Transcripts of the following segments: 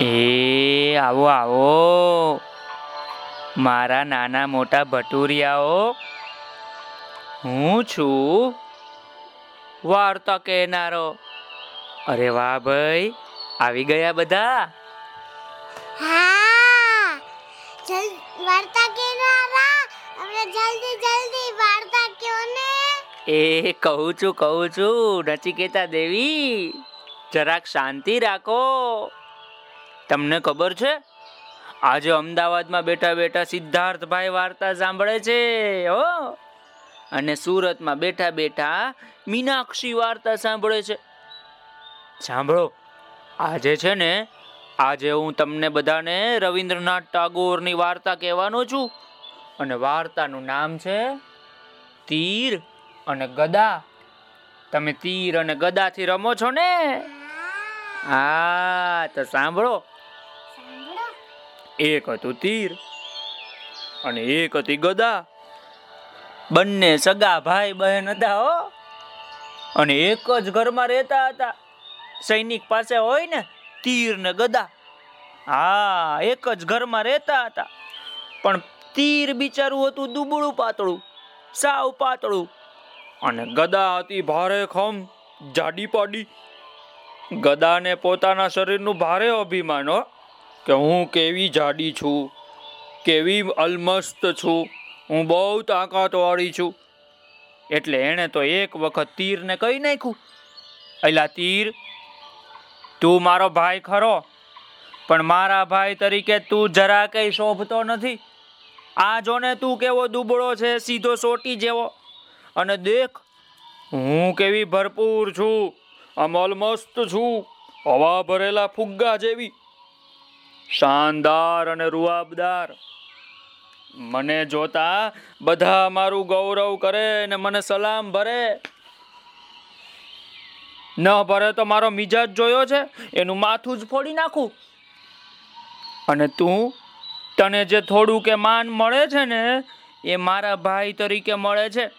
એ આવો આવો. મારા નાના મોટા ભટુરિયાઓ હું છું? વાર્તા કહેનારો. અરે વાહ ભાઈ આવી ગયા બધા? હા. જલ વાર્તા કેનારા હવે જલ્દી જલ્દી વાર્તા કયો ને. એ કહું છું કહું છું નચિકેતા દેવી જરાક શાંતિ રાખો. તમને ખબર છે? આજે અમદાવાદમાં બેઠા બેઠા સિદ્ધાર્થભાઈ વાર્તા સાંભળે છે, હો. અને સુરતમાં બેઠા બેઠા મીનાક્ષી વાર્તા સાંભળે છે. સાંભળો, આજે છે ને, આજે હું તમને બધાને રવિન્દ્રનાથ ટાગોરની વાર્તા કહેવાનો છું. અને વાર્તાનું નામ છે તીર અને ગદા. તમે તીર અને ગદાથી રમો છો ને? હા, તો સાંભળો. એક હતું તીર અને એક હતી ગદા. બંને સગા ભાઈ બહેન હતા હો. અને એક જ ઘરમાં રહેતા હતા. સૈનિક પાસે હોય ને તીર ને ગદા. હા, એક જ ઘરમાં રહેતા હતા. પણ તીર બિચારું હતું દુબળું પાતળું, સાવ પાતળું. અને ગદા હતી ભારે ખમ જાડી પાડી ગદાને પોતાના શરીરનું ભારે અભિમાન હો. કે હું કેવી જાડી છું, કેવી અલમસ્ત છું, હું બહુ તાકાતવાળી છું. એટલે એણે તો એક વખત તીરને કહી નાખ્યું એલા તીર, તું મારો ભાઈ ખરો, પણ મારા ભાઈ તરીકે તું જરા કંઈ શોભતો નથી. આ જોને તું કેવો દુબળો છે, સીધો સોટી જેવો. અને દેખ, હું કેવી ભરપૂર છું મસ્ત છું, હવા ભરેલા ફુગ્ગા જેવી. શાનદાર અને રૂઆબદાર. મને જોતા બધા મારું ગૌરવ કરે ને મને સલામ ભરે. ન ભરે તો મારો મિજાજ જોયો છે, એનું માથું જ ફોડી નાખું. અને તું, તને જે થોડું કે માન મળે છે ને, એ મારા ભાઈ તરીકે મળે છે.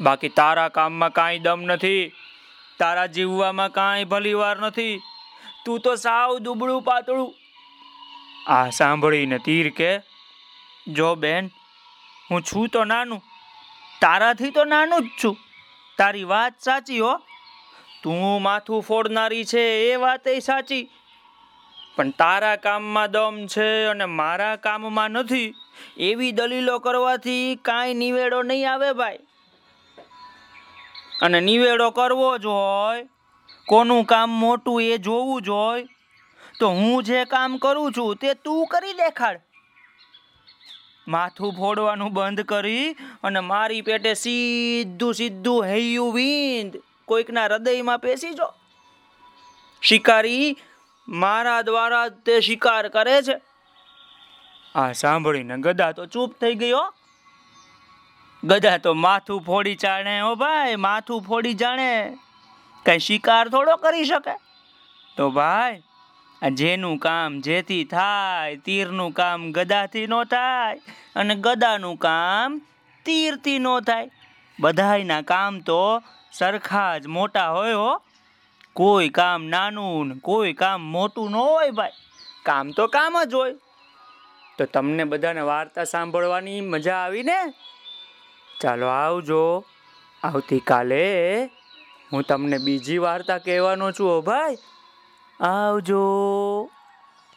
બાકી તારા કામમાં કાંઈ દમ નથી, તારા જીવવામાં કાંઈ ભલીવાર નથી. તું તો સાવ દુબળું પાતળું. આ સાંભળીને તીર કે, જો બેન, હું છું તો નાનું, તારાથી તો નાનું જ છું. તારી વાત સાચી હો. તું માથું ફોડનારી છે એ વાત સાચી. પણ તારા કામમાં દમ છે અને મારા કામમાં નથી. એવી દલીલો કરવાથી કાંઈ નિવેડો નહીં આવે ભાઈ. અને નિવેડો કરવો જ હોય, કોનું કામ મોટું એ જોવું જ હોય તો હું જે કામ કરું છું તે તું કરી દેખાડ. માથું ફોડવાનું બંધ કરી અને મારી પેટે સીધું સીધું હૈયું વિંદ. કોઈકના હૃદયમાં પેસી જો. શિકારી મારા દ્વારા તે શિકાર કરે છે. આ સાંભળીને ગદા તો ચૂપ થઈ ગયો ગદા તો માથું ફોડી જાણે ઓ ભાઈ, માથું ફોડી જાણે. કઈ શિકાર થોડો કરી શકે? તો ભાઈ જેનું કામ જેથી થાય, તીરનું કામ ગદાથી નો થાય અને ગદાનું કામ તીરથી નો થાય. બધાયના કામ તો સરખા જ મોટા હોય હો. કોઈ કામ નાનું, કોઈ કામ મોટું ન હોય ભાઈ. કામ તો કામ જ હોય. તો તમને બધાને વાર્તા સાંભળવાની મજા આવી ને? ચાલો આવજો. આવતીકાલે હું તમને બીજી વાર્તા કહેવાનો છું હો ભાઈ. આવજો.